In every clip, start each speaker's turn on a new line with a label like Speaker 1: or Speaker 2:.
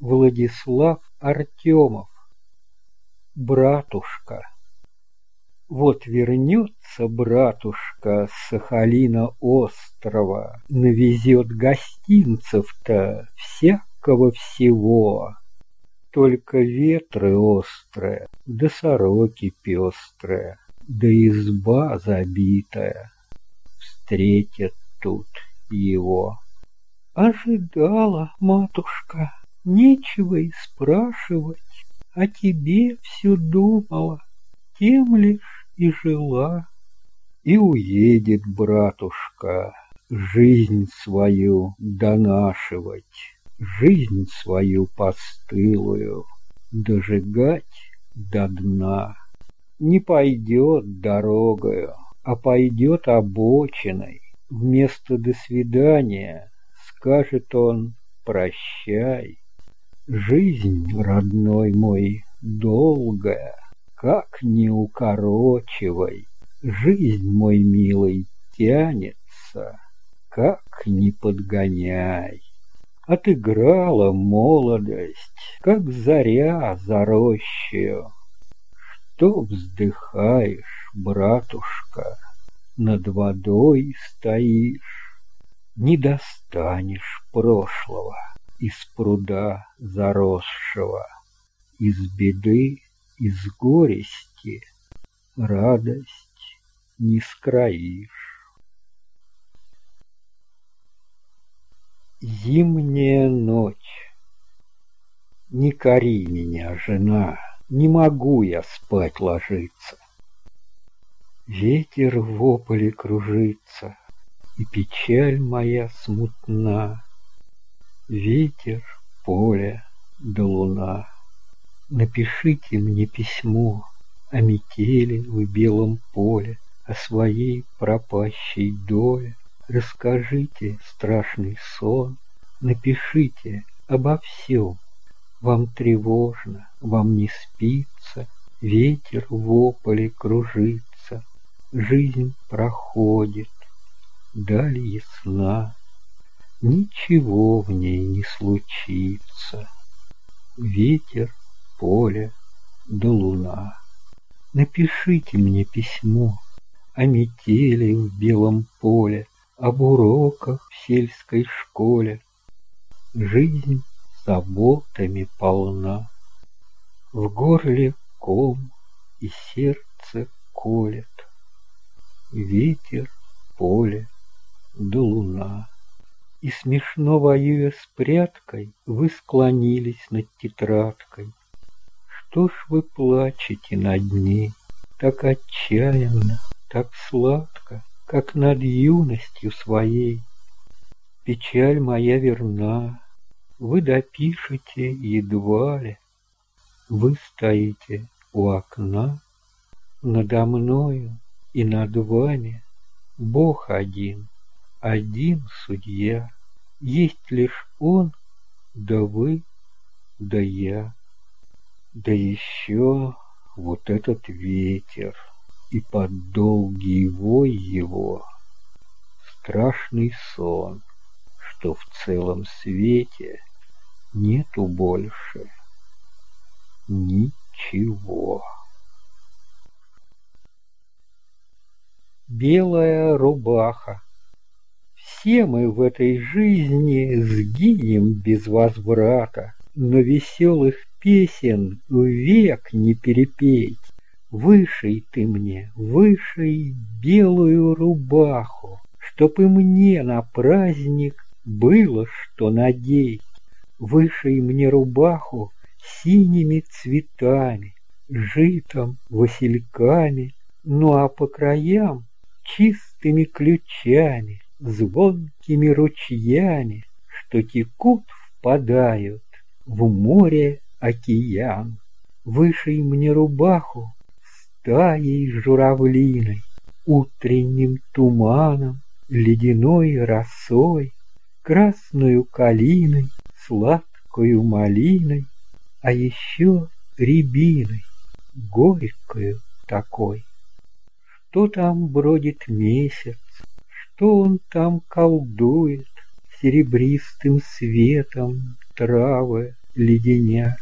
Speaker 1: Владислав Артемов. Братушка. Вот вернется братушка с Сахалина острова, Навезет гостинцев-то всякого всего. Только ветры острые, да сороки пестрые, Да изба забитая Встретят тут его. Ожидала, матушка, нечего и спрашивать, О тебе все думала, тем лишь и жила. И уедет братушка жизнь свою донашивать, Жизнь свою постылую дожигать до дна. Не пойдет дорогою, а пойдет обочиной. Вместо «до свидания» скажет он «прощай». Жизнь, родной мой, долгая, как не укорочивай, Жизнь, мой милый, тянется, как не подгоняй. Отыграла молодость, как заря за рощею. Что вздыхаешь, братушка, над водой стоишь, Не достанешь прошлого из пруда заросшего, Из беды из горести радость не скроишь. Зимняя ночь. Не кори меня, жена, не могу я спать ложиться. Ветер в ополе кружится, и печаль моя смутна. Ветер, поле да луна. Напишите мне письмо о метели в белом поле, О своей пропащей доле. Расскажите страшный сон, напишите обо всем. Вам тревожно, вам не спится, Ветер в ополе кружится, Жизнь проходит, даль ясна, Ничего в ней не случится. Ветер поле да луна. Напишите мне письмо о метели в белом поле, об уроках в сельской школе. Жизнь заботами полна, в горле ком и сердце колет. Ветер, поле да луна. И смешно воюя с прядкой, Вы склонились над тетрадкой, что ж вы плачете над ней так отчаянно, так сладко, как над юностью своей? Печаль моя верна, вы допишете едва ли. Вы стоите у окна, надо мною и над вами Бог один, один судья. Есть лишь Он, да вы, да я. Да еще вот этот ветер и под долгий вой его страшный сон, что в целом свете нету больше ничего. Белая рубаха. Все мы в этой жизни сгинем без возврата, но веселых песен век не перепеть. Вышей ты мне, вышей белую рубаху, Чтоб и мне на праздник было что надеть. Вышей мне рубаху синими цветами, Житом, васильками, ну а по краям чистыми ключами, Звонкими ручьями, что текут, впадают в море океан. Вышей мне рубаху стаей журавлиной, Утренним туманом, ледяной росой, Красную калиной, сладкую малиной, А еще рябиной, горькою такой. Что там бродит месяц, что он там колдует, Серебристым светом травы леденя.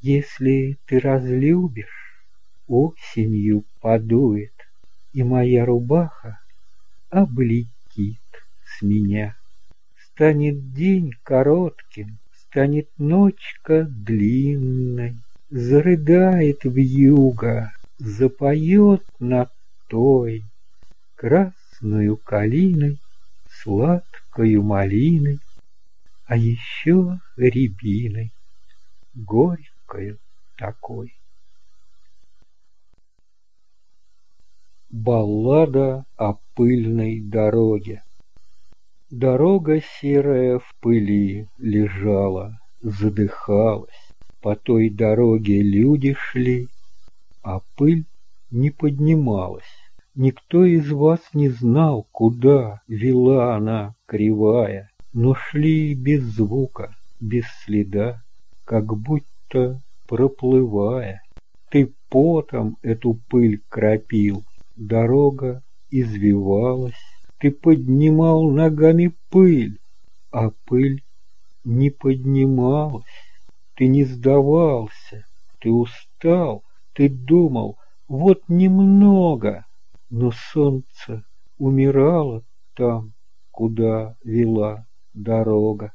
Speaker 1: Если ты разлюбишь, осенью подует, И моя рубаха облетит с меня. Станет день коротким, станет ночка длинной, Зарыдает вьюга, запоет над той Красную калиной, сладкою малиной, А еще рябиной, горькою такой. Баллада о пыльной дороге Дорога серая в пыли лежала, задыхалась. По той дороге люди шли, а пыль не поднималась. Никто из вас не знал, куда вела она кривая, но шли без звука, без следа, как будто проплывая. Ты потом эту пыль кропил, дорога извивалась, ты поднимал ногами пыль, а пыль не поднималась. Ты не сдавался, ты устал, ты думал, вот немного, но солнце умирало там, куда вела дорога,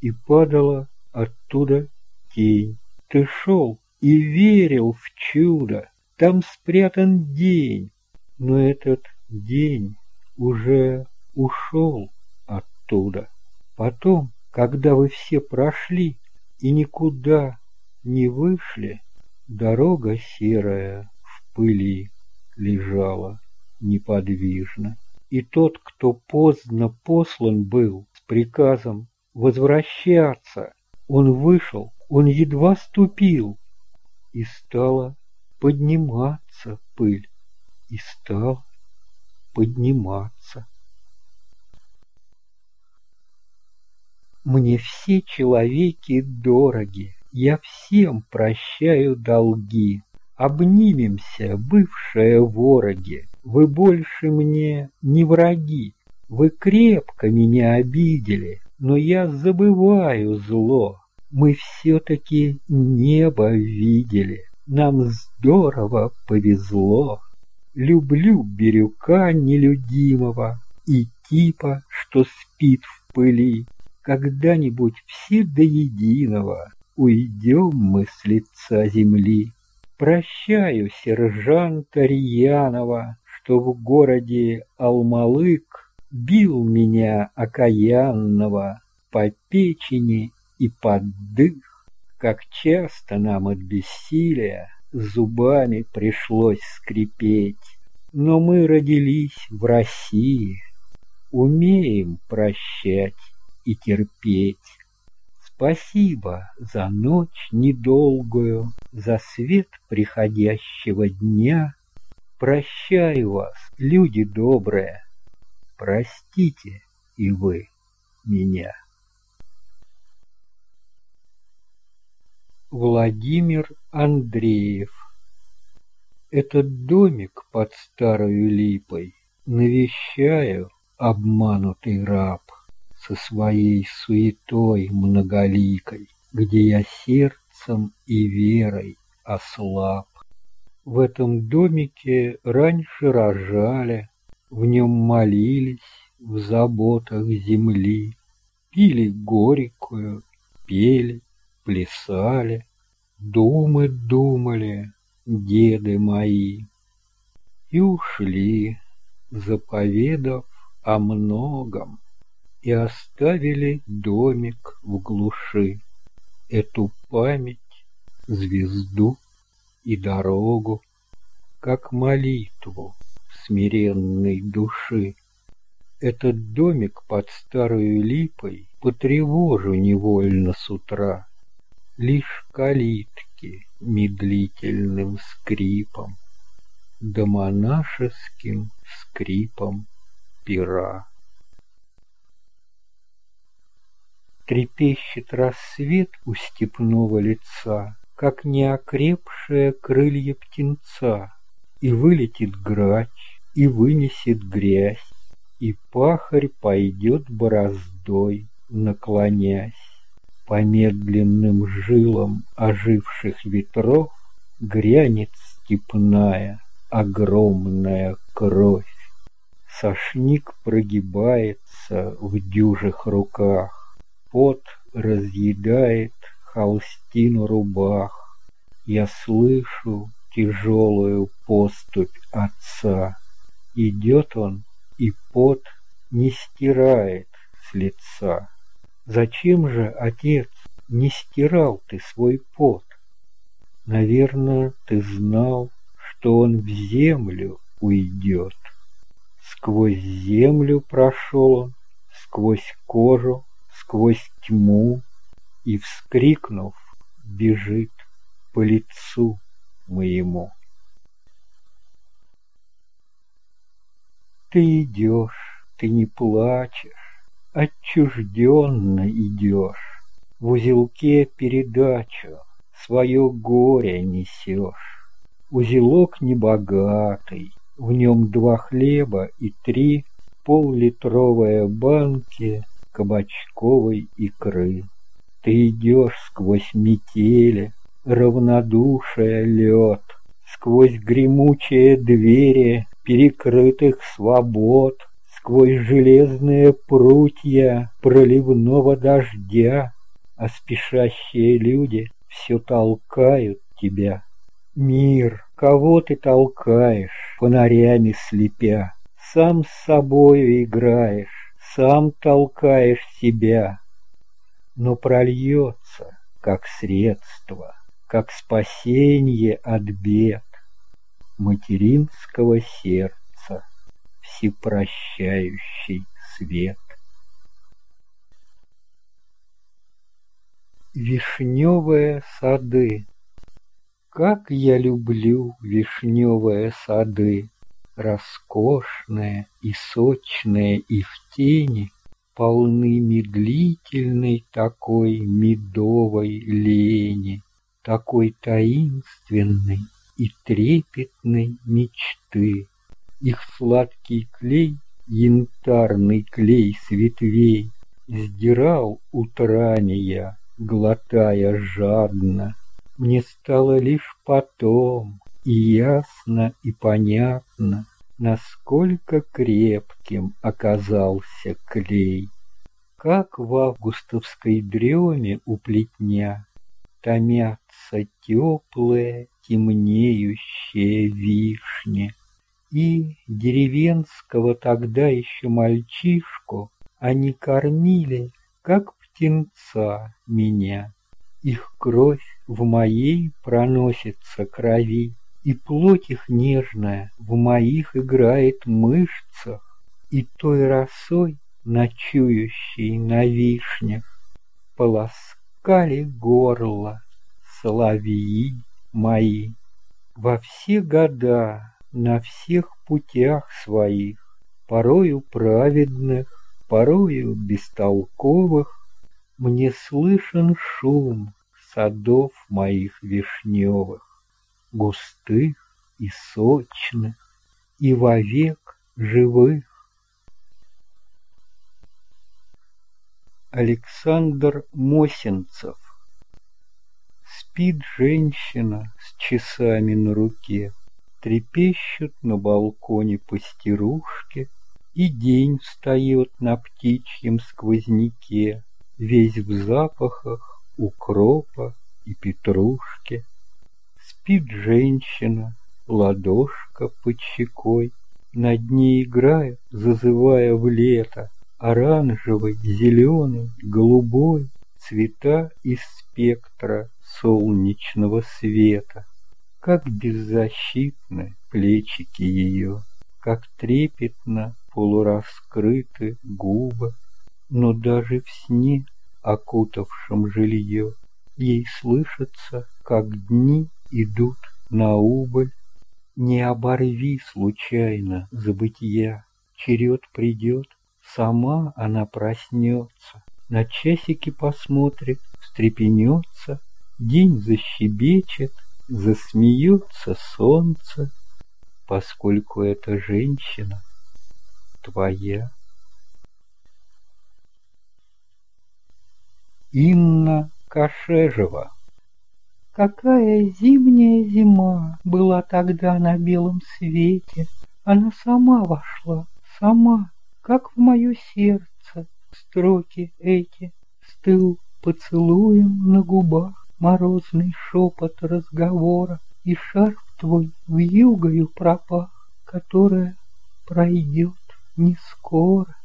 Speaker 1: и падала оттуда тень. Ты шел и верил в чудо, там спрятан день, но этот день уже ушел оттуда. Потом, когда вы все прошли, и никуда не вышли, дорога серая в пыли лежала неподвижно. И тот, кто поздно послан был с приказом возвращаться, он вышел, он едва ступил, и стала подниматься пыль, и стал подниматься. Мне все человеки дороги, я всем прощаю долги. Обнимемся, бывшие вороги, вы больше мне не враги. Вы крепко меня обидели, но я забываю зло. Мы все-таки небо видели, нам здорово повезло. Люблю Бирюка нелюдимого и типа, что спит в пыли, когда-нибудь все до единого уйдем мы с лица земли. Прощаю сержанта Рьянова, что в городе Алмалык бил меня окаянного по печени и под дых. Как часто нам от бессилия зубами пришлось скрипеть. Но мы родились в России, умеем прощать и терпеть. Спасибо за ночь недолгую, за свет приходящего дня. Прощаю вас, люди добрые, простите и вы меня. Владимир Андреев Этот домик под старою липой Навещаю обманутый раб со своей суетой многоликой, где я сердцем и верой ослаб. В этом домике раньше рожали, в нем молились в заботах земли, пили горькую, пели, плясали, думы думали деды мои и ушли, заповедав о многом и оставили домик в глуши, эту память, звезду и дорогу, как молитву смиренной души. Этот домик под старой липой потревожу невольно с утра, лишь калитки медлительным скрипом, да монашеским скрипом пера. Трепещет рассвет у степного лица, Как неокрепшие крылья птенца, И вылетит грач, и вынесет грязь, И пахарь пойдет бороздой, наклонясь. По медленным жилам оживших ветров Грянет степная огромная кровь. Сошник прогибается в дюжих руках, Пот разъедает холстину рубах. Я слышу тяжелую поступь отца. Идет он, и пот не стирает с лица. Зачем же, отец, не стирал ты свой пот? Наверное, ты знал, что он в землю уйдет. Сквозь землю прошел он, сквозь кожу, сквозь тьму, И, вскрикнув, бежит по лицу моему. Ты идешь, ты не плачешь, отчужденно идешь, В узелке передачу свое горе несешь. Узелок небогатый, в нем два хлеба и три поллитровые банки кабачковой икры. Ты идешь сквозь метели, равнодушие лед, Сквозь гремучие двери перекрытых свобод, Сквозь железные прутья проливного дождя, А спешащие люди все толкают тебя. Мир, кого ты толкаешь, фонарями слепя, Сам с собою играешь, сам толкаешь себя, Но прольется, как средство, как спасение от бед материнского сердца, всепрощающий свет. Вишневые сады Как я люблю вишневые сады, Роскошные и сочные и в тени, Полны медлительной такой медовой лени такой таинственной и трепетной мечты. Их сладкий клей, янтарный клей с ветвей, Сдирал я, глотая жадно. Мне стало лишь потом и ясно, и понятно, Насколько крепким оказался клей. Как в августовской дреме у плетня Томятся теплые, темнеющие вишни. И деревенского тогда еще мальчишку Они кормили, как птенца, меня. Их кровь в моей проносится крови, И плоть их нежная в моих играет мышцах, И той росой, ночующей на вишнях, полоска ласкали горло соловьи мои. Во все года, на всех путях своих, Порою праведных, порою бестолковых, Мне слышен шум садов моих вишневых, Густых и сочных, и вовек живых. Александр Мосинцев Спит женщина с часами на руке, Трепещут на балконе пастерушки, И день встает на птичьем сквозняке, Весь в запахах укропа и петрушки. Спит женщина, ладошка под щекой, Над ней играет, зазывая в лето, оранжевый, зеленый, голубой, цвета из спектра солнечного света. Как беззащитны плечики ее, как трепетно полураскрыты губы, но даже в сне, окутавшем жилье, ей слышится, как дни идут на убыль. Не оборви случайно забытия, черед придет, Сама она проснется, на часики посмотрит, встрепенется, День защебечет, засмеется солнце, Поскольку эта женщина твоя. Инна Кашежева
Speaker 2: Какая зимняя зима была тогда на белом свете. Она сама вошла, сама, как в мое сердце, строки эти. Стыл поцелуем на губах, морозный шепот разговора, И шарф твой в югою пропах, которая пройдет не скоро.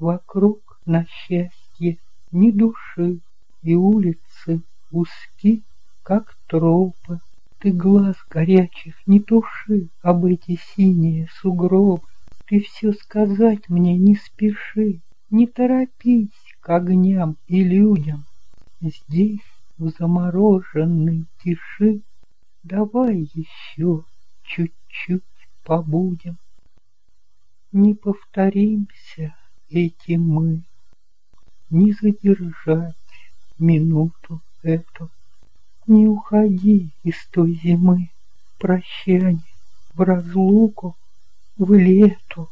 Speaker 2: Вокруг, на счастье, ни души, и улицы узки, как тропы. Ты глаз горячих не туши об эти синие сугробы. Ты все сказать мне не спеши, не торопись к огням и людям. Здесь, в замороженной тиши, Давай еще чуть-чуть побудем. Не повторимся эти мы, Не задержать минуту эту. Не уходи из той зимы, прощание, в разлуку, в лету.